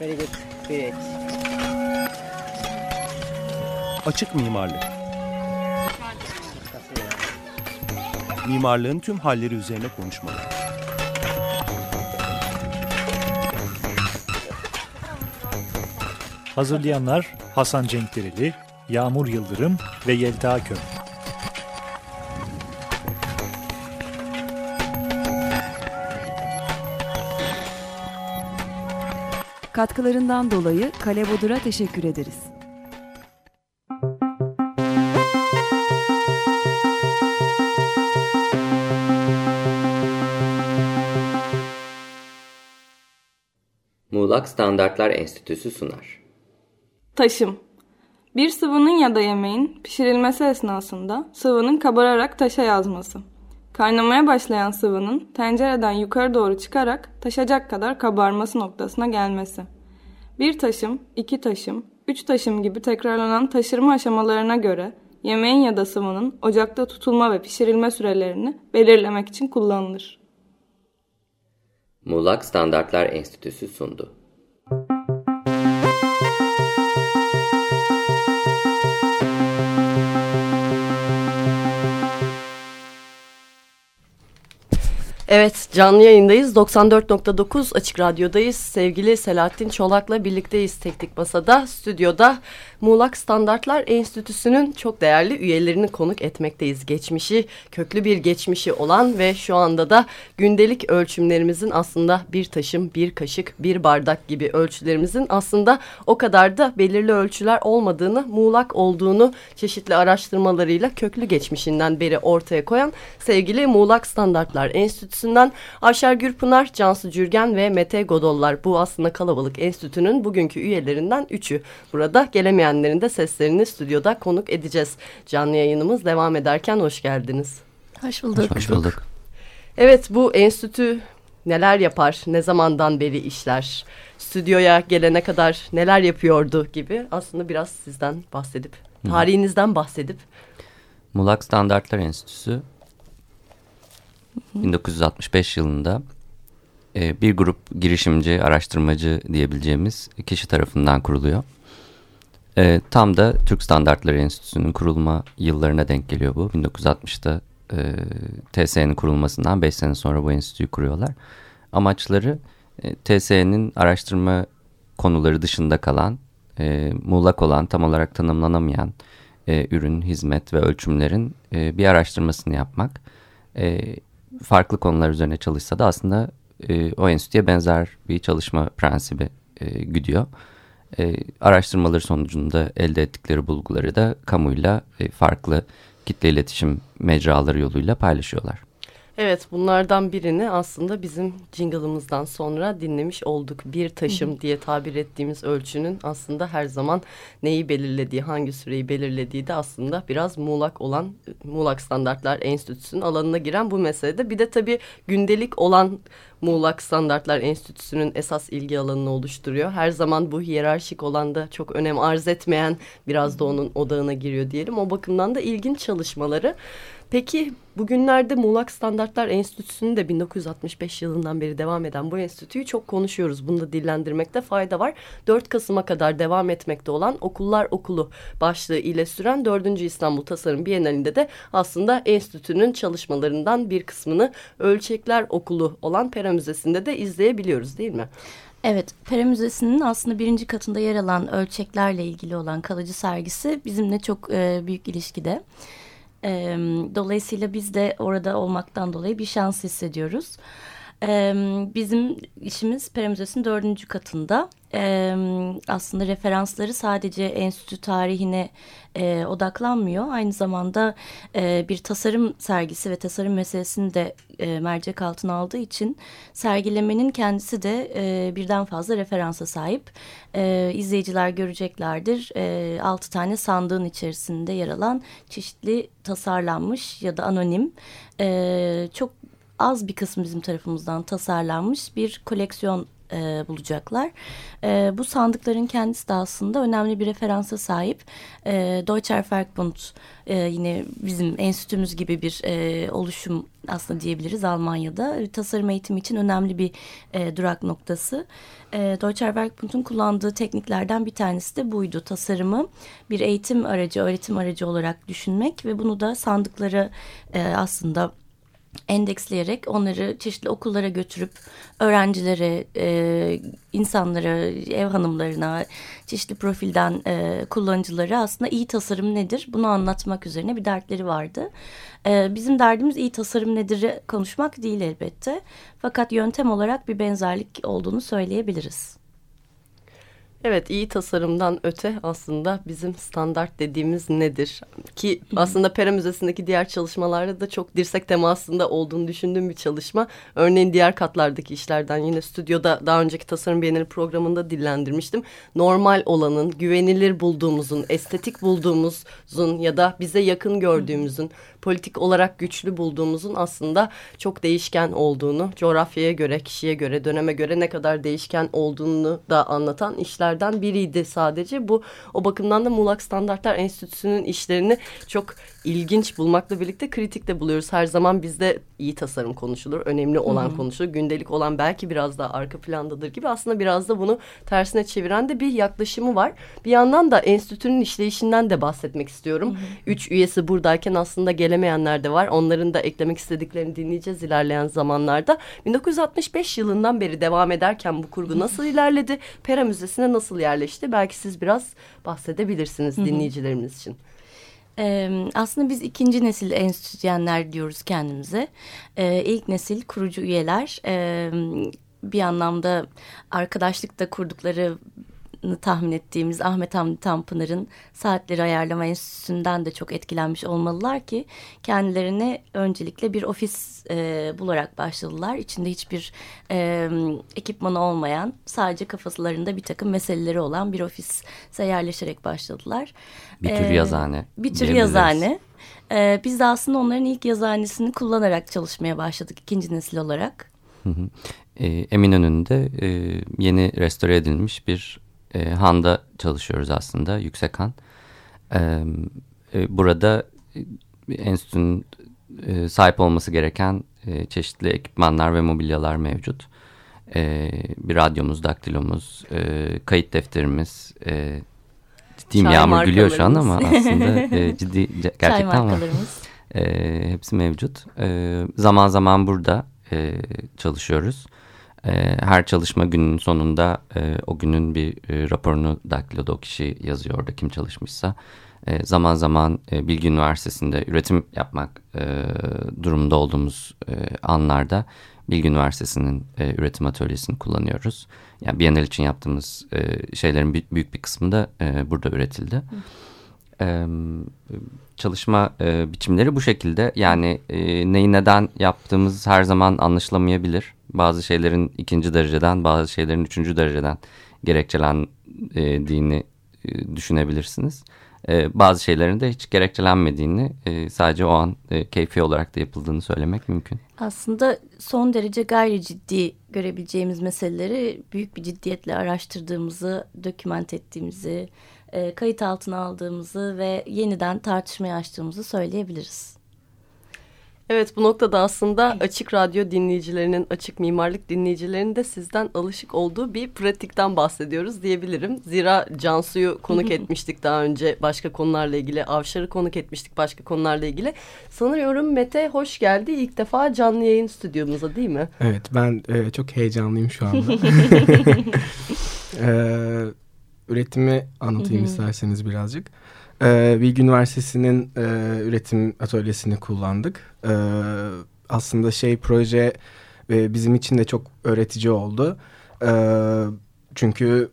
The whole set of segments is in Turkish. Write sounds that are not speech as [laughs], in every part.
Very good. Great. Açık mimarlık. Mimarlığın tüm halleri üzerine konuşmalar. Hazırlayanlar Hasan Cenkdereli, Yağmur Yıldırım ve Yelta Köm. Katkılarından dolayı Kale Bodur'a teşekkür ederiz. Muğlak Standartlar Enstitüsü sunar. Taşım Bir sıvının ya da yemeğin pişirilmesi esnasında sıvının kabararak taşa yazması. Kaynamaya başlayan sıvının tencereden yukarı doğru çıkarak taşacak kadar kabarması noktasına gelmesi. Bir taşım, iki taşım, üç taşım gibi tekrarlanan taşırma aşamalarına göre yemeğin ya da sıvının ocakta tutulma ve pişirilme sürelerini belirlemek için kullanılır. Muğlak Standartlar Enstitüsü sundu. Evet canlı yayındayız. 94.9 Açık Radyo'dayız. Sevgili Selahattin Çolak'la birlikteyiz teknik masada. Stüdyoda Muğlak Standartlar Enstitüsü'nün çok değerli üyelerini konuk etmekteyiz. Geçmişi, köklü bir geçmişi olan ve şu anda da gündelik ölçümlerimizin aslında bir taşım, bir kaşık, bir bardak gibi ölçülerimizin aslında o kadar da belirli ölçüler olmadığını, muğlak olduğunu çeşitli araştırmalarıyla köklü geçmişinden beri ortaya koyan sevgili Muğlak Standartlar Enstitüsü'nden Ayşer Gürpınar, Cansu Cürgen ve Mete Godollar bu aslında kalabalık enstitünün bugünkü üyelerinden üçü. Burada gelemeyen dinleyenlerin de seslerini stüdyoda konuk edeceğiz. Canlı yayınımız devam ederken hoş geldiniz. Hoş bulduk. Hoş bulduk. Evet bu enstitü neler yapar, ne zamandan beri işler, stüdyoya gelene kadar neler yapıyordu gibi aslında biraz sizden bahsedip, tarihinizden bahsedip. Mulak Standartlar Enstitüsü 1965 yılında e, bir grup girişimci, araştırmacı diyebileceğimiz kişi tarafından kuruluyor. E, tam da Türk Standartları Enstitüsü'nün kurulma yıllarına denk geliyor bu. 1960'da e, TSE'nin kurulmasından 5 sene sonra bu enstitüyü kuruyorlar. Amaçları e, TSE'nin araştırma konuları dışında kalan, e, muğlak olan, tam olarak tanımlanamayan e, ürün, hizmet ve ölçümlerin e, bir araştırmasını yapmak. E, farklı konular üzerine çalışsa da aslında e, o enstitüye benzer bir çalışma prensibi e, güdüyor e, araştırmaları sonucunda elde ettikleri bulguları da kamuyla e, farklı kitle iletişim mecraları yoluyla paylaşıyorlar. Evet bunlardan birini aslında bizim jingle'ımızdan sonra dinlemiş olduk. Bir taşım diye tabir ettiğimiz ölçünün aslında her zaman neyi belirlediği, hangi süreyi belirlediği de aslında biraz muğlak olan Muğlak Standartlar Enstitüsü'nün alanına giren bu meselede. Bir de tabii gündelik olan Muğlak Standartlar Enstitüsü'nün esas ilgi alanını oluşturuyor. Her zaman bu hiyerarşik olanda çok önem arz etmeyen biraz da onun odağına giriyor diyelim. O bakımdan da ilginç çalışmaları. Peki bugünlerde Muğlak Standartlar Enstitüsü'nün de 1965 yılından beri devam eden bu enstitüyü çok konuşuyoruz. Bunu da dillendirmekte fayda var. 4 Kasım'a kadar devam etmekte olan Okullar Okulu başlığı ile süren 4. İstanbul Tasarım Bienalinde de aslında enstitünün çalışmalarından bir kısmını Ölçekler Okulu olan Pera Müzesi'nde de izleyebiliyoruz değil mi? Evet, Pera Müzesi'nin aslında birinci katında yer alan ölçeklerle ilgili olan kalıcı sergisi bizimle çok e, büyük ilişkide. Dolayısıyla biz de orada olmaktan dolayı bir şans hissediyoruz. E, bizim işimiz Pera dördüncü katında. E, aslında referansları sadece enstitü tarihine e, odaklanmıyor. Aynı zamanda e, bir tasarım sergisi ve tasarım meselesini de e, mercek altına aldığı için sergilemenin kendisi de e, birden fazla referansa sahip. E, izleyiciler göreceklerdir. E, 6 tane sandığın içerisinde yer alan çeşitli tasarlanmış ya da anonim e, çok az bir kısmı bizim tarafımızdan tasarlanmış bir koleksiyon e, bulacaklar. E, bu sandıkların kendisi de aslında önemli bir referansa sahip. E, Deutscher Werkbund e, yine bizim enstitümüz gibi bir e, oluşum aslında diyebiliriz Almanya'da. Tasarım eğitimi için önemli bir e, durak noktası. E, Deutscher Werkbund'un kullandığı tekniklerden bir tanesi de buydu. Tasarımı bir eğitim aracı, öğretim aracı olarak düşünmek ve bunu da sandıklara e, aslında endeksleyerek onları çeşitli okullara götürüp öğrencilere, e, insanlara, ev hanımlarına, çeşitli profilden e, kullanıcılara aslında iyi tasarım nedir bunu anlatmak üzerine bir dertleri vardı. E, bizim derdimiz iyi tasarım nedir konuşmak değil elbette. Fakat yöntem olarak bir benzerlik olduğunu söyleyebiliriz. Evet iyi tasarımdan öte aslında bizim standart dediğimiz nedir? Ki aslında Pera Müzesi'ndeki diğer çalışmalarda da çok dirsek temasında olduğunu düşündüğüm bir çalışma. Örneğin diğer katlardaki işlerden yine stüdyoda daha önceki tasarım beğeniri programında dillendirmiştim. Normal olanın, güvenilir bulduğumuzun, estetik bulduğumuzun ya da bize yakın gördüğümüzün politik olarak güçlü bulduğumuzun aslında çok değişken olduğunu, coğrafyaya göre, kişiye göre, döneme göre ne kadar değişken olduğunu da anlatan işlerden biriydi sadece. Bu o bakımdan da Muğlak Standartlar Enstitüsü'nün işlerini çok ilginç bulmakla birlikte kritik de buluyoruz. Her zaman bizde iyi tasarım konuşulur, önemli olan Hı -hı. konuşulur, gündelik olan belki biraz daha arka plandadır gibi aslında biraz da bunu tersine çeviren de bir yaklaşımı var. Bir yandan da enstitünün işleyişinden de bahsetmek istiyorum. Hı -hı. Üç üyesi buradayken aslında gelemeyenler de var. Onların da eklemek istediklerini dinleyeceğiz ilerleyen zamanlarda. 1965 yılından beri devam ederken bu kurgu nasıl ilerledi? Pera Müzesi'ne nasıl yerleşti? Belki siz biraz bahsedebilirsiniz dinleyicilerimiz için. Ee, aslında biz ikinci nesil enstitüyenler diyoruz kendimize. Ee, ilk nesil kurucu üyeler e, bir anlamda arkadaşlıkta kurdukları tahmin ettiğimiz Ahmet Hamdi Tanpınar'ın saatleri ayarlama enstitüsünden de çok etkilenmiş olmalılar ki kendilerine öncelikle bir ofis e, bularak başladılar. İçinde hiçbir e, ekipmanı olmayan sadece kafaslarında bir takım meseleleri olan bir ofise yerleşerek başladılar. Bir tür e, yazane. Bir tür yazane. E, biz de aslında onların ilk yazanesini kullanarak çalışmaya başladık ikinci nesil olarak. Hı hı. E, Eminönü'nde e, yeni restore edilmiş bir e, Han'da çalışıyoruz aslında, Yüksek Han. E, e, burada enstitünün e, sahip olması gereken e, çeşitli ekipmanlar ve mobilyalar mevcut. E, bir radyomuz, daktilomuz, e, kayıt defterimiz, e, ciddiyim Çay Yağmur gülüyor şu an ama aslında e, [laughs] ciddi gerçekten ama e, hepsi mevcut. E, zaman zaman burada e, çalışıyoruz. E, her çalışma gününün sonunda e, o günün bir e, raporunu daktiloda o kişi yazıyor orada kim çalışmışsa. E, zaman zaman Bilgi Üniversitesi'nde üretim yapmak durumunda olduğumuz anlarda Bilgi Üniversitesi'nin üretim atölyesini kullanıyoruz. Yani Biennial için yaptığımız şeylerin büyük bir kısmı da burada üretildi. Hı. E, çalışma e, biçimleri bu şekilde. Yani e, neyi neden yaptığımız her zaman anlaşılamayabilir. Bazı şeylerin ikinci dereceden, bazı şeylerin üçüncü dereceden gerekçelendiğini e, düşünebilirsiniz. E, bazı şeylerin de hiç gerekçelenmediğini, e, sadece o an e, keyfi olarak da yapıldığını söylemek mümkün. Aslında son derece gayri ciddi görebileceğimiz meseleleri büyük bir ciddiyetle araştırdığımızı, doküment ettiğimizi, e, kayıt altına aldığımızı ve yeniden tartışmaya açtığımızı söyleyebiliriz. Evet bu noktada aslında açık radyo dinleyicilerinin, açık mimarlık dinleyicilerinin de sizden alışık olduğu bir pratikten bahsediyoruz diyebilirim. Zira Cansu'yu konuk [laughs] etmiştik daha önce başka konularla ilgili. Avşar'ı konuk etmiştik başka konularla ilgili. Sanıyorum Mete hoş geldi ilk defa canlı yayın stüdyomuza değil mi? Evet ben e, çok heyecanlıyım şu anda. [laughs] [laughs] e, üretimi anlatayım isterseniz birazcık. Ee, Bilgi Üniversitesi'nin e, üretim atölyesini kullandık. Ee, aslında şey proje e, bizim için de çok öğretici oldu. Ee, çünkü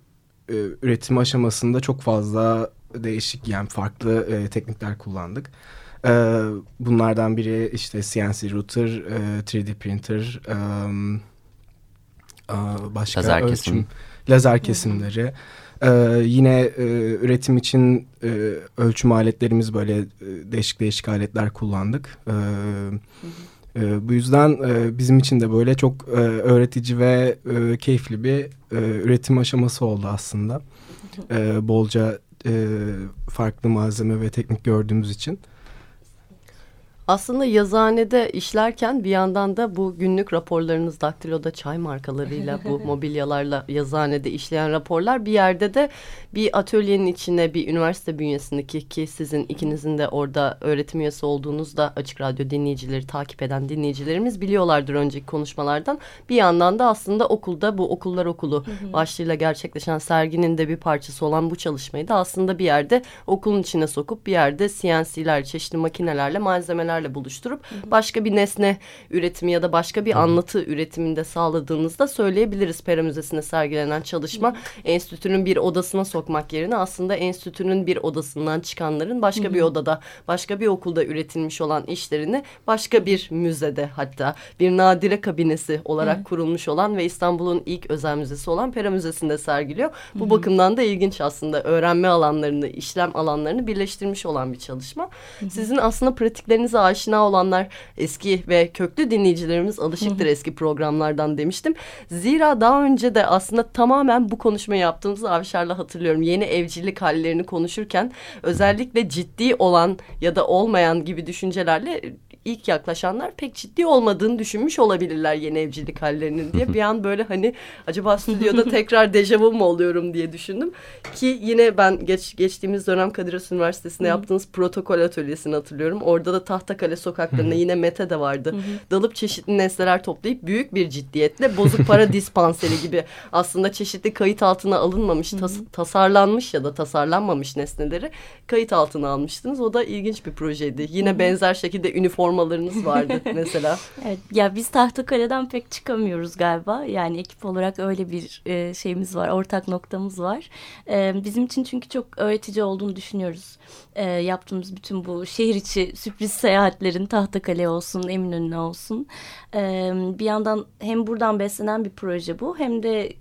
e, üretim aşamasında çok fazla değişik yani farklı e, teknikler kullandık. Ee, bunlardan biri işte CNC router, e, 3D printer, e, başka lazer ölçüm, kesim. lazer kesimleri. Ee, yine e, üretim için e, ölçüm aletlerimiz böyle e, değişik değişik aletler kullandık. Ee, E, bu yüzden e, bizim için de böyle çok e, öğretici ve e, keyifli bir e, üretim aşaması oldu aslında. E, bolca e, farklı malzeme ve teknik gördüğümüz için. Aslında yazıhanede işlerken bir yandan da bu günlük raporlarınız daktiloda çay markalarıyla bu [laughs] mobilyalarla yazıhanede işleyen raporlar bir yerde de bir atölyenin içine bir üniversite bünyesindeki ki sizin ikinizin de orada öğretim üyesi olduğunuzda Açık Radyo dinleyicileri takip eden dinleyicilerimiz biliyorlardır önceki konuşmalardan. Bir yandan da aslında okulda bu okullar okulu başlığıyla gerçekleşen serginin de bir parçası olan bu çalışmayı da aslında bir yerde okulun içine sokup bir yerde CNC'ler çeşitli makinelerle malzemeler nesnelerle buluşturup başka bir nesne üretimi ya da başka bir anlatı üretiminde sağladığınızda söyleyebiliriz Pera Müzesi'nde sergilenen çalışma. Enstitünün bir odasına sokmak yerine aslında enstitünün bir odasından çıkanların başka bir odada başka bir okulda üretilmiş olan işlerini başka bir müzede hatta bir nadire kabinesi olarak kurulmuş olan ve İstanbul'un ilk özel müzesi olan Pera Müzesi'nde sergiliyor. Bu bakımdan da ilginç aslında. Öğrenme alanlarını, işlem alanlarını birleştirmiş olan bir çalışma. Sizin aslında pratiklerinize aşina olanlar eski ve köklü dinleyicilerimiz alışıktır eski programlardan demiştim. Zira daha önce de aslında tamamen bu konuşmayı yaptığımızı Avşar'la hatırlıyorum. Yeni evcilik hallerini konuşurken özellikle ciddi olan ya da olmayan gibi düşüncelerle ilk yaklaşanlar pek ciddi olmadığını düşünmüş olabilirler yeni evcilik hallerinin diye. Bir an böyle hani acaba stüdyoda [laughs] tekrar dejavu mu oluyorum diye düşündüm. Ki yine ben geç, geçtiğimiz dönem Kadir Has Üniversitesi'nde yaptığınız protokol atölyesini hatırlıyorum. Orada da Tahtakale sokaklarında yine Mete de vardı. Dalıp çeşitli nesneler toplayıp büyük bir ciddiyetle bozuk para [laughs] dispanseri gibi aslında çeşitli kayıt altına alınmamış, tas tasarlanmış ya da tasarlanmamış nesneleri kayıt altına almıştınız. O da ilginç bir projeydi. Yine benzer şekilde üniform formalarınız vardı [laughs] mesela. evet ya biz Tahtakale'den pek çıkamıyoruz galiba. Yani ekip olarak öyle bir e, şeyimiz var, ortak noktamız var. E, bizim için çünkü çok öğretici olduğunu düşünüyoruz. E, yaptığımız bütün bu şehir içi sürpriz seyahatlerin Tahtakale olsun, Eminönü olsun. E, bir yandan hem buradan beslenen bir proje bu hem de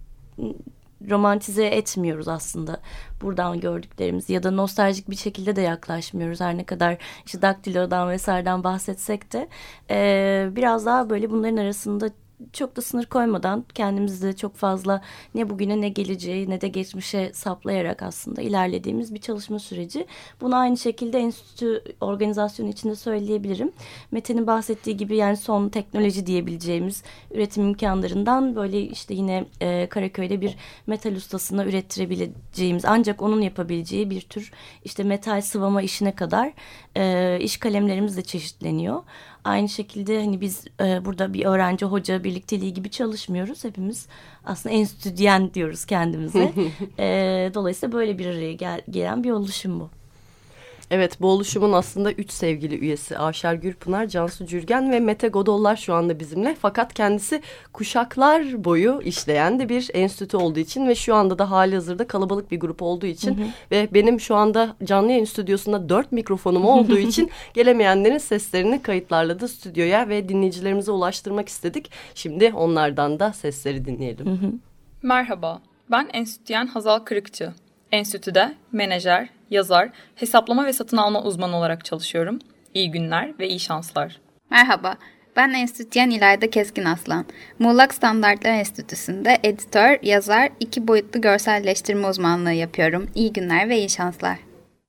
romantize etmiyoruz aslında buradan gördüklerimizi ya da nostaljik bir şekilde de yaklaşmıyoruz. Her ne kadar işte daktilodan vesaireden bahsetsek de e, biraz daha böyle bunların arasında çok da sınır koymadan kendimizi çok fazla ne bugüne ne geleceği ne de geçmişe saplayarak aslında ilerlediğimiz bir çalışma süreci. Bunu aynı şekilde enstitü organizasyonu içinde söyleyebilirim. Mete'nin bahsettiği gibi yani son teknoloji diyebileceğimiz üretim imkanlarından böyle işte yine e, Karaköy'de bir metal ustasına ürettirebileceğimiz ancak onun yapabileceği bir tür işte metal sıvama işine kadar e, iş kalemlerimiz de çeşitleniyor. Aynı şekilde hani biz e, burada bir öğrenci hoca birlikteliği gibi çalışmıyoruz. Hepimiz aslında enstitüyen diyoruz kendimize. [laughs] e, dolayısıyla böyle bir araya gel gelen bir oluşum bu. Evet bu oluşumun aslında üç sevgili üyesi Avşar Gürpınar, Cansu Cürgen ve Mete Godollar şu anda bizimle. Fakat kendisi kuşaklar boyu işleyen de bir enstitü olduğu için ve şu anda da hali hazırda kalabalık bir grup olduğu için hı hı. ve benim şu anda canlı yayın stüdyosunda dört mikrofonum olduğu [laughs] için gelemeyenlerin seslerini kayıtlarla da stüdyoya ve dinleyicilerimize ulaştırmak istedik. Şimdi onlardan da sesleri dinleyelim. Hı hı. Merhaba, ben enstitüyen Hazal Kırıkçı. Enstitüde menajer, yazar, hesaplama ve satın alma uzmanı olarak çalışıyorum. İyi günler ve iyi şanslar. Merhaba, ben enstitüyen İlayda Keskin Aslan. Muğlak Standartlar Enstitüsü'nde editör, yazar, iki boyutlu görselleştirme uzmanlığı yapıyorum. İyi günler ve iyi şanslar.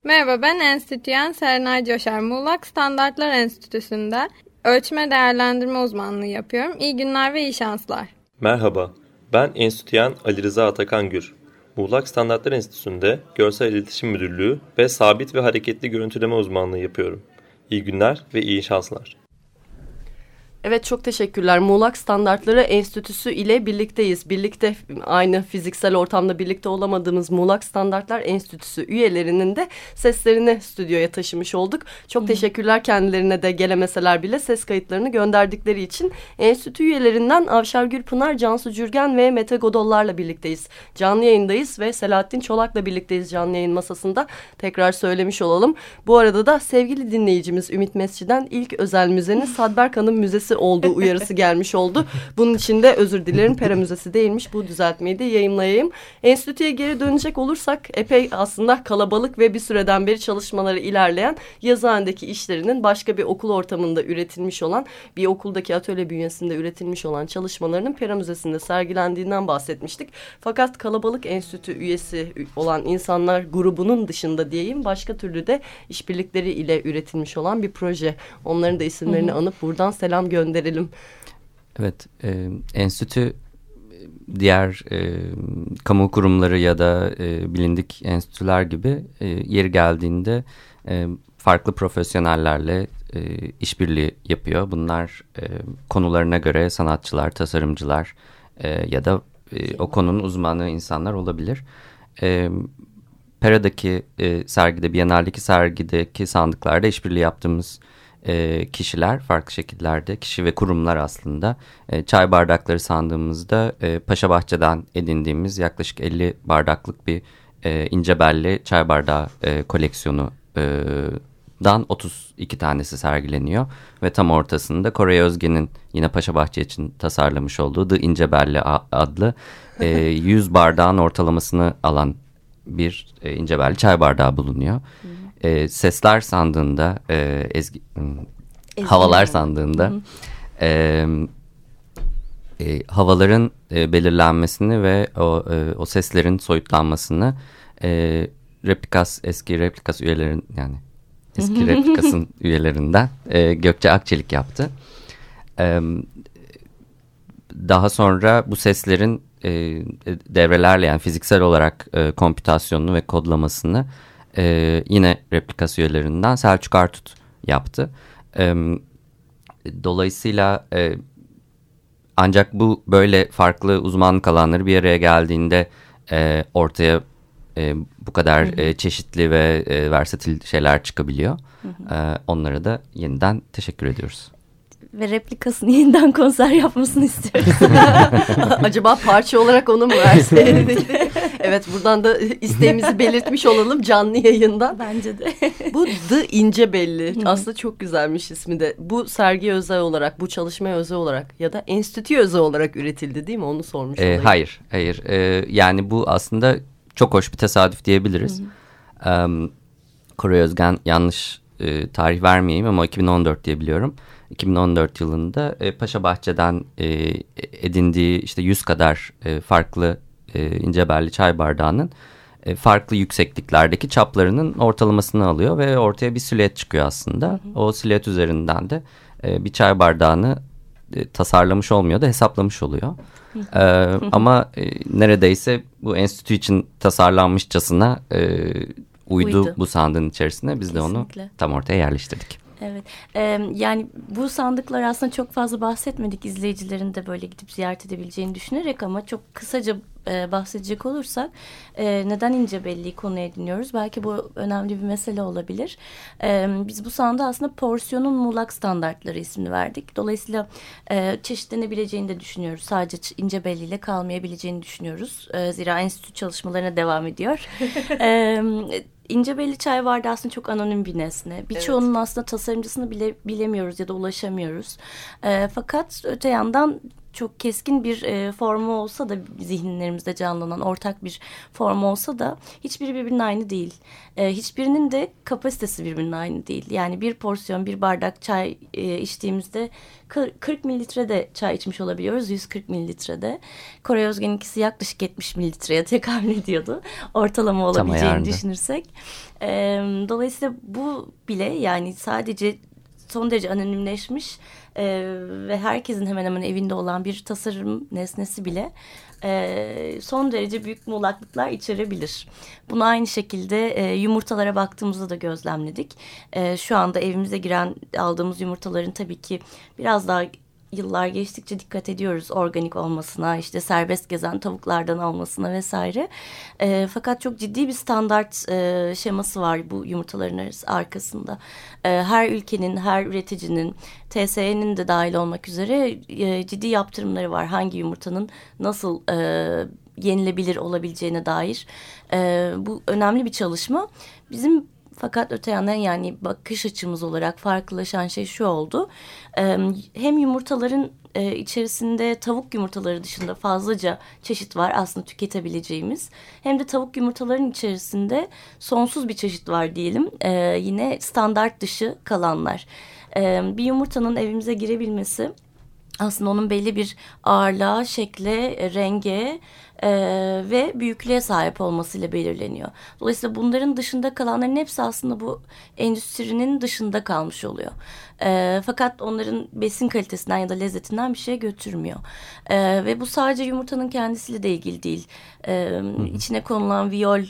Merhaba, ben enstitüyen Serenay Coşar. Muğlak Standartlar Enstitüsü'nde ölçme değerlendirme uzmanlığı yapıyorum. İyi günler ve iyi şanslar. Merhaba, ben enstitüyen Ali Rıza Atakan Gür. Muğlak Standartlar Enstitüsü'nde Görsel İletişim Müdürlüğü ve Sabit ve Hareketli Görüntüleme uzmanlığı yapıyorum. İyi günler ve iyi şanslar. Evet çok teşekkürler. Muğlak Standartları Enstitüsü ile birlikteyiz. Birlikte aynı fiziksel ortamda birlikte olamadığımız Muğlak Standartlar Enstitüsü üyelerinin de seslerini stüdyoya taşımış olduk. Çok Hı. teşekkürler kendilerine de gelemeseler bile ses kayıtlarını gönderdikleri için. Enstitü üyelerinden Avşar Gürpınar, Cansu Cürgen ve Mete Godollar'la birlikteyiz. Canlı yayındayız ve Selahattin Çolak'la birlikteyiz canlı yayın masasında. Tekrar söylemiş olalım. Bu arada da sevgili dinleyicimiz Ümit Mescid'den ilk özel müzenin [laughs] Sadberk Hanım Müzesi Müzesi olduğu uyarısı gelmiş oldu. Bunun için de özür dilerim Pera Müzesi değilmiş. Bu düzeltmeyi de yayınlayayım. Enstitüye geri dönecek olursak epey aslında kalabalık ve bir süreden beri çalışmaları ilerleyen yazıhanedeki işlerinin başka bir okul ortamında üretilmiş olan bir okuldaki atölye bünyesinde üretilmiş olan çalışmalarının Pera Müzesi'nde sergilendiğinden bahsetmiştik. Fakat kalabalık enstitü üyesi olan insanlar grubunun dışında diyeyim başka türlü de işbirlikleri ile üretilmiş olan bir proje. Onların da isimlerini hı hı. anıp buradan selam gönderelim. Evet, e, enstitü diğer e, kamu kurumları ya da e, bilindik enstitüler gibi e, yeri geldiğinde e, farklı profesyonellerle e, işbirliği yapıyor. Bunlar e, konularına göre sanatçılar, tasarımcılar e, ya da e, o konunun uzmanı insanlar olabilir. E, Pera'daki e, sergide, Biennale'deki sergideki sandıklarda işbirliği yaptığımız e, kişiler farklı şekillerde, kişi ve kurumlar aslında. E, çay bardakları sandığımızda e, Paşa Bahçe'den edindiğimiz yaklaşık 50 bardaklık bir e, ince belli çay bardağı e, koleksiyonu e, dan 32 tanesi sergileniyor ve tam ortasında Koray Özge'nin yine Paşa Bahçe için tasarlamış olduğu The İnce Belli adlı e, [laughs] 100 bardağın ortalamasını alan bir e, ince belli çay bardağı bulunuyor. E, sesler sandığında e, ezgi, ezgi havalar sandığında e, e, havaların e, belirlenmesini ve o, e, o seslerin soyutlanmasını e, replikas eski replikas üyelerin yani eski replikasın [laughs] üyelerinden e, Gökçe Akçelik yaptı. E, daha sonra bu seslerin e, devrelerle yani fiziksel olarak e, kompütasyonunu ve kodlamasını e, yine replikas üyelerinden Selçuk Artut yaptı. E, dolayısıyla e, ancak bu böyle farklı uzmanlık alanları bir araya geldiğinde e, ortaya e, bu kadar hı hı. E, çeşitli ve e, versatil şeyler çıkabiliyor. Hı hı. E, onlara da yeniden teşekkür ediyoruz ve replikasını [laughs] yeniden konser yapmasını istiyoruz. [laughs] Acaba parça olarak onu mu verseydik? [laughs] evet buradan da isteğimizi belirtmiş olalım canlı yayından. Bence de. bu The İnce Belli. Aslında çok güzelmiş ismi de. Bu sergi özel olarak, bu çalışmaya özel olarak ya da enstitü özel olarak üretildi değil mi? Onu sormuş ee, Hayır, hayır. Ee, yani bu aslında çok hoş bir tesadüf diyebiliriz. Um, Koray Özgen yanlış e, tarih vermeyeyim ama 2014 diye biliyorum. 2014 yılında e, Paşa Bahçe'den e, edindiği işte 100 kadar e, farklı e, ince çay bardağının e, farklı yüksekliklerdeki çaplarının ortalamasını alıyor ve ortaya bir silüet çıkıyor aslında. Hı hı. O silüet üzerinden de e, bir çay bardağını e, tasarlamış olmuyor da hesaplamış oluyor. Ee, [laughs] ama e, neredeyse bu enstitü için tasarlanmışçasına e, uydu, uydu bu sandığın içerisine. Biz Kesinlikle. de onu tam ortaya yerleştirdik. Evet ee, yani bu sandıklar aslında çok fazla bahsetmedik izleyicilerin de böyle gidip ziyaret edebileceğini düşünerek ama çok kısaca e, bahsedecek olursak e, neden ince belli konu ediniyoruz belki bu önemli bir mesele olabilir. E, biz bu sandığı aslında porsiyonun muğlak standartları ismini verdik. Dolayısıyla e, çeşitlenebileceğini de düşünüyoruz. Sadece ince belliyle kalmayabileceğini düşünüyoruz. E, zira enstitü çalışmalarına devam ediyor. [laughs] e, İnce belli çay vardı aslında çok anonim bir nesne. Birçoğunun evet. aslında tasarımcısını bile bilemiyoruz ya da ulaşamıyoruz. E, fakat öte yandan çok keskin bir e, formu olsa da zihinlerimizde canlanan ortak bir formu olsa da hiçbiri birbirinin aynı değil. E, hiçbirinin de kapasitesi birbirinin aynı değil. Yani bir porsiyon bir bardak çay e, içtiğimizde 40 mililitre de çay içmiş olabiliyoruz 140 mililitrede. Kore Özgen'inkisi yaklaşık 70 mililitreye tekabül ediyordu. Ortalama olabileceğini düşünürsek. E, dolayısıyla bu bile yani sadece son derece anonimleşmiş e, ve herkesin hemen hemen evinde olan bir tasarım nesnesi bile e, son derece büyük muğlaklıklar içerebilir. Bunu aynı şekilde e, yumurtalara baktığımızda da gözlemledik. E, şu anda evimize giren aldığımız yumurtaların tabii ki biraz daha yıllar geçtikçe dikkat ediyoruz organik olmasına, işte serbest gezen tavuklardan olmasına vesaire. E, fakat çok ciddi bir standart e, şeması var bu yumurtaların arkasında. E, her ülkenin, her üreticinin, TSE'nin de dahil olmak üzere e, ciddi yaptırımları var. Hangi yumurtanın nasıl e, yenilebilir olabileceğine dair. E, bu önemli bir çalışma. Bizim fakat öte yandan yani bakış açımız olarak farklılaşan şey şu oldu. Hem yumurtaların içerisinde tavuk yumurtaları dışında fazlaca çeşit var aslında tüketebileceğimiz. Hem de tavuk yumurtaların içerisinde sonsuz bir çeşit var diyelim. Yine standart dışı kalanlar. Bir yumurtanın evimize girebilmesi aslında onun belli bir ağırlığa, şekle, renge e, ve büyüklüğe sahip olmasıyla belirleniyor. Dolayısıyla bunların dışında kalanların hepsi aslında bu endüstrinin dışında kalmış oluyor. E, fakat onların besin kalitesinden ya da lezzetinden bir şey götürmüyor. E, ve bu sadece yumurtanın kendisiyle de ilgili değil. E, içine konulan viyol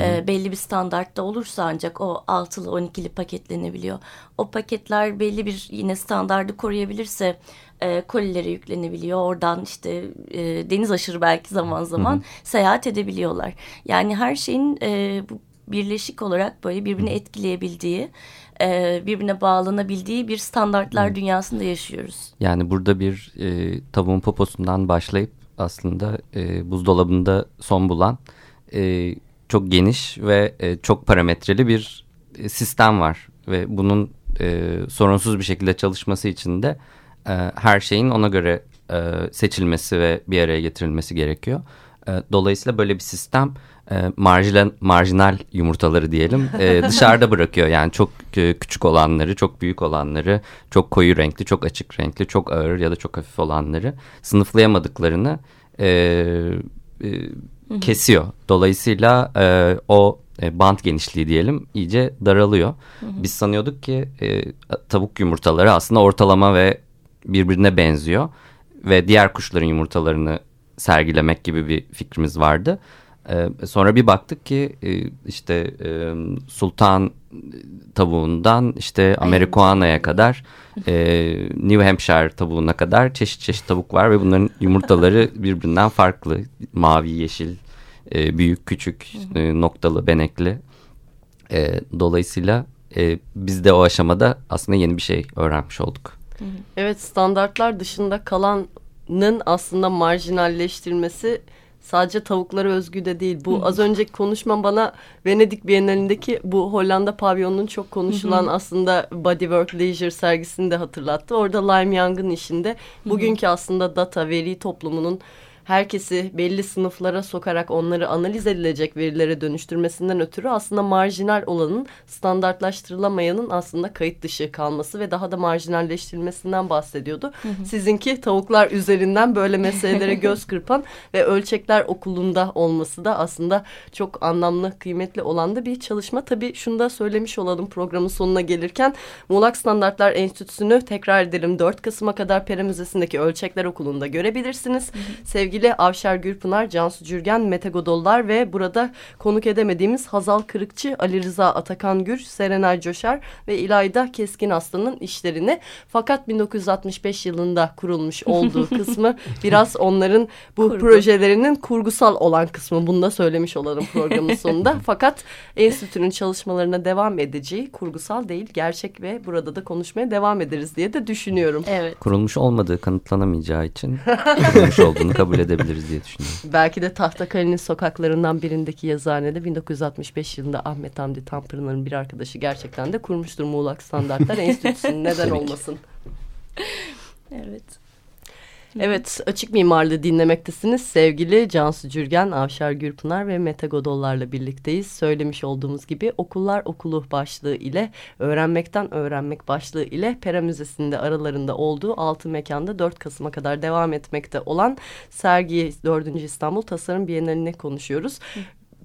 e, belli bir standartta olursa ancak o altılı 12'li paketlenebiliyor. O paketler belli bir yine standardı koruyabilirse e, kolilere yüklenebiliyor. Oradan işte e, deniz aşırı belki zaman zaman hı hı. seyahat edebiliyorlar. Yani her şeyin e, bu birleşik olarak böyle birbirini etkileyebildiği, e, birbirine bağlanabildiği bir standartlar Hı. dünyasında yaşıyoruz. Yani burada bir e, tavuğun poposundan başlayıp aslında e, buzdolabında son bulan e, çok geniş ve e, çok parametreli bir e, sistem var. Ve bunun e, sorunsuz bir şekilde çalışması için de e, her şeyin ona göre e, seçilmesi ve bir araya getirilmesi gerekiyor. E, dolayısıyla böyle bir sistem e, marjinal, marjinal yumurtaları diyelim e, [laughs] dışarıda bırakıyor. Yani çok e, küçük olanları, çok büyük olanları, çok koyu renkli, çok açık renkli, çok ağır ya da çok hafif olanları sınıflayamadıklarını e, e, kesiyor. Dolayısıyla e, o e, bant genişliği diyelim iyice daralıyor. Hı hı. Biz sanıyorduk ki e, tavuk yumurtaları aslında ortalama ve birbirine benziyor ve diğer kuşların yumurtalarını sergilemek gibi bir fikrimiz vardı. Ee, sonra bir baktık ki e, işte e, sultan tavuğundan işte Amerikuana'ya kadar e, New Hampshire tavuğuna kadar çeşit çeşit tavuk var ve bunların yumurtaları [laughs] birbirinden farklı. Mavi, yeşil, e, büyük, küçük, e, noktalı, benekli. E, dolayısıyla e, biz de o aşamada aslında yeni bir şey öğrenmiş olduk. Evet standartlar dışında kalanın aslında marjinalleştirilmesi sadece tavuklara özgü de değil. Bu az önceki konuşma bana Venedik Bienalindeki bu Hollanda pavyonunun çok konuşulan aslında Bodywork Leisure sergisini de hatırlattı. Orada Lime Young'ın işinde bugünkü aslında data, veri toplumunun herkesi belli sınıflara sokarak onları analiz edilecek verilere dönüştürmesinden ötürü aslında marjinal olanın standartlaştırılamayanın aslında kayıt dışı kalması ve daha da marjinalleştirilmesinden bahsediyordu. Hı hı. Sizinki tavuklar üzerinden böyle meselelere [laughs] göz kırpan ve ölçekler okulunda olması da aslında çok anlamlı, kıymetli olan da bir çalışma. Tabii şunu da söylemiş olalım programın sonuna gelirken Muğlak Standartlar Enstitüsü'nü tekrar edelim 4 Kasım'a kadar Pera Müzesi'ndeki Ölçekler Okulu'nda görebilirsiniz. Hı hı. Sevgili sevgili Avşar Gürpınar, Cansu Cürgen, Mete Godollar ve burada konuk edemediğimiz Hazal Kırıkçı, Ali Rıza Atakan Gür, Serenay Coşar ve İlayda Keskin Aslan'ın işlerini. Fakat 1965 yılında kurulmuş olduğu [laughs] kısmı biraz onların bu Kurgu. projelerinin kurgusal olan kısmı. Bunu da söylemiş olalım programın sonunda. [laughs] Fakat enstitünün çalışmalarına devam edeceği kurgusal değil, gerçek ve burada da konuşmaya devam ederiz diye de düşünüyorum. Evet. Kurulmuş olmadığı kanıtlanamayacağı için [laughs] kurulmuş olduğunu kabul edebiliriz diye düşünüyorum. [laughs] Belki de Tahtakale'nin sokaklarından birindeki yazıhanede 1965 yılında Ahmet Hamdi Tanpınar'ın bir arkadaşı gerçekten de kurmuştur Muğlak Standartlar Enstitüsü'nü. Neden olmasın? evet. Evet açık mimarlığı dinlemektesiniz. Sevgili Cansu Cürgen, Avşar Gürpınar ve Mete Godollar'la birlikteyiz. Söylemiş olduğumuz gibi okullar okulu başlığı ile öğrenmekten öğrenmek başlığı ile Pera Müzesi'nde aralarında olduğu altı mekanda 4 Kasım'a kadar devam etmekte olan sergi 4. İstanbul Tasarım Bienalini konuşuyoruz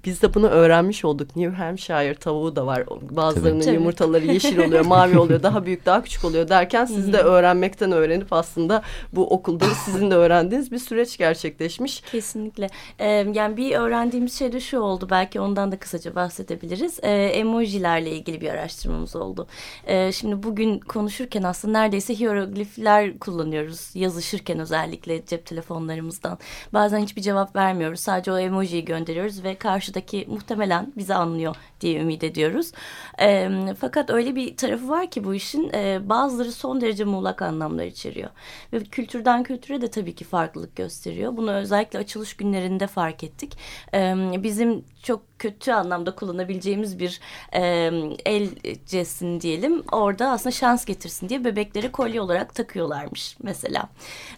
biz de bunu öğrenmiş olduk. New Hampshire tavuğu da var. Bazılarının Tabii. yumurtaları yeşil oluyor, mavi oluyor, [laughs] daha büyük, daha küçük oluyor derken siz de öğrenmekten öğrenip aslında bu okulda sizin de öğrendiğiniz bir süreç gerçekleşmiş. Kesinlikle. Ee, yani bir öğrendiğimiz şey de şu oldu. Belki ondan da kısaca bahsedebiliriz. Ee, emojilerle ilgili bir araştırmamız oldu. Ee, şimdi bugün konuşurken aslında neredeyse hieroglifler kullanıyoruz. Yazışırken özellikle cep telefonlarımızdan. Bazen hiçbir cevap vermiyoruz. Sadece o emojiyi gönderiyoruz ve karşı karşıdaki muhtemelen bizi anlıyor diye ümit ediyoruz. E, fakat öyle bir tarafı var ki bu işin e, bazıları son derece muğlak anlamlar içeriyor. Ve kültürden kültüre de tabii ki farklılık gösteriyor. Bunu özellikle açılış günlerinde fark ettik. E, bizim çok kötü anlamda kullanabileceğimiz bir e, el cessin diyelim. Orada aslında şans getirsin diye bebekleri kolye olarak takıyorlarmış mesela.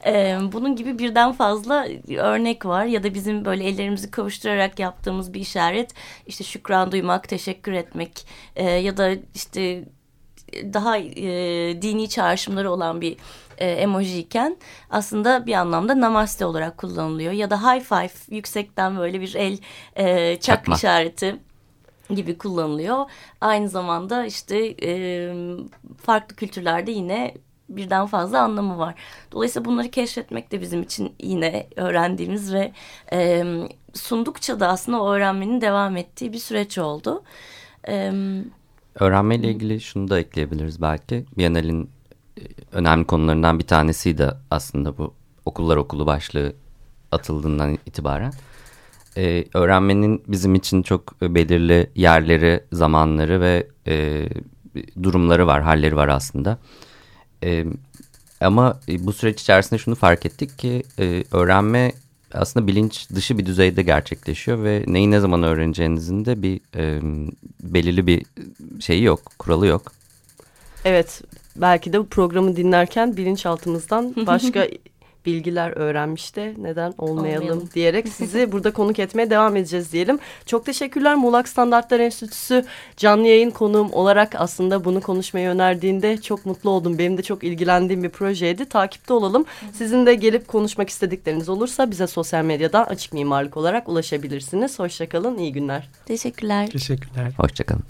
E, bunun gibi birden fazla örnek var ya da bizim böyle ellerimizi kavuşturarak yaptığımız bir işaret işte şükran duymak, teşekkür etmek e, ya da işte daha e, dini çağrışımları olan bir e, emoji iken aslında bir anlamda namaste olarak kullanılıyor. Ya da high five yüksekten böyle bir el e, çak Çakma. işareti gibi kullanılıyor. Aynı zamanda işte e, farklı kültürlerde yine birden fazla anlamı var. Dolayısıyla bunları keşfetmek de bizim için yine öğrendiğimiz ve e, sundukça da aslında o öğrenmenin devam ettiği bir süreç oldu. Evet. Öğrenmeyle ilgili şunu da ekleyebiliriz belki. Biennial'in e, önemli konularından bir tanesi de aslında bu okullar okulu başlığı atıldığından itibaren. Ee, öğrenmenin bizim için çok belirli yerleri, zamanları ve e, durumları var, halleri var aslında. E, ama bu süreç içerisinde şunu fark ettik ki e, öğrenme aslında bilinç dışı bir düzeyde gerçekleşiyor ve neyi ne zaman öğreneceğinizin de bir e, belirli bir şeyi yok, kuralı yok. Evet, belki de bu programı dinlerken bilinçaltımızdan başka [laughs] bilgiler öğrenmiş de neden olmayalım, olmayalım. [laughs] diyerek sizi burada konuk etmeye devam edeceğiz diyelim. Çok teşekkürler Muğlak Standartlar Enstitüsü canlı yayın konuğum olarak aslında bunu konuşmayı önerdiğinde çok mutlu oldum. Benim de çok ilgilendiğim bir projeydi. Takipte olalım. Sizin de gelip konuşmak istedikleriniz olursa bize sosyal medyadan açık mimarlık olarak ulaşabilirsiniz. Hoşçakalın, iyi günler. Teşekkürler. Teşekkürler. Hoşçakalın.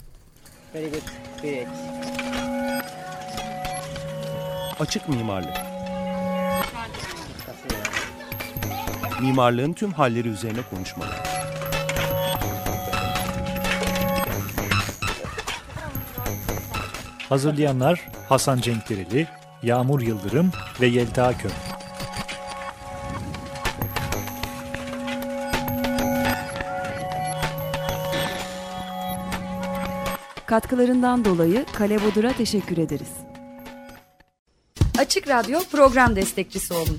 Very good. Great. Açık mimarlık. Mimarlığın tüm halleri üzerine konuşmalar. Hazırlayanlar Hasan Cenkdereli, Yağmur Yıldırım ve Yelta Kömür. Katkılarından dolayı Kale Bodur'a teşekkür ederiz. Açık Radyo program destekçisi olun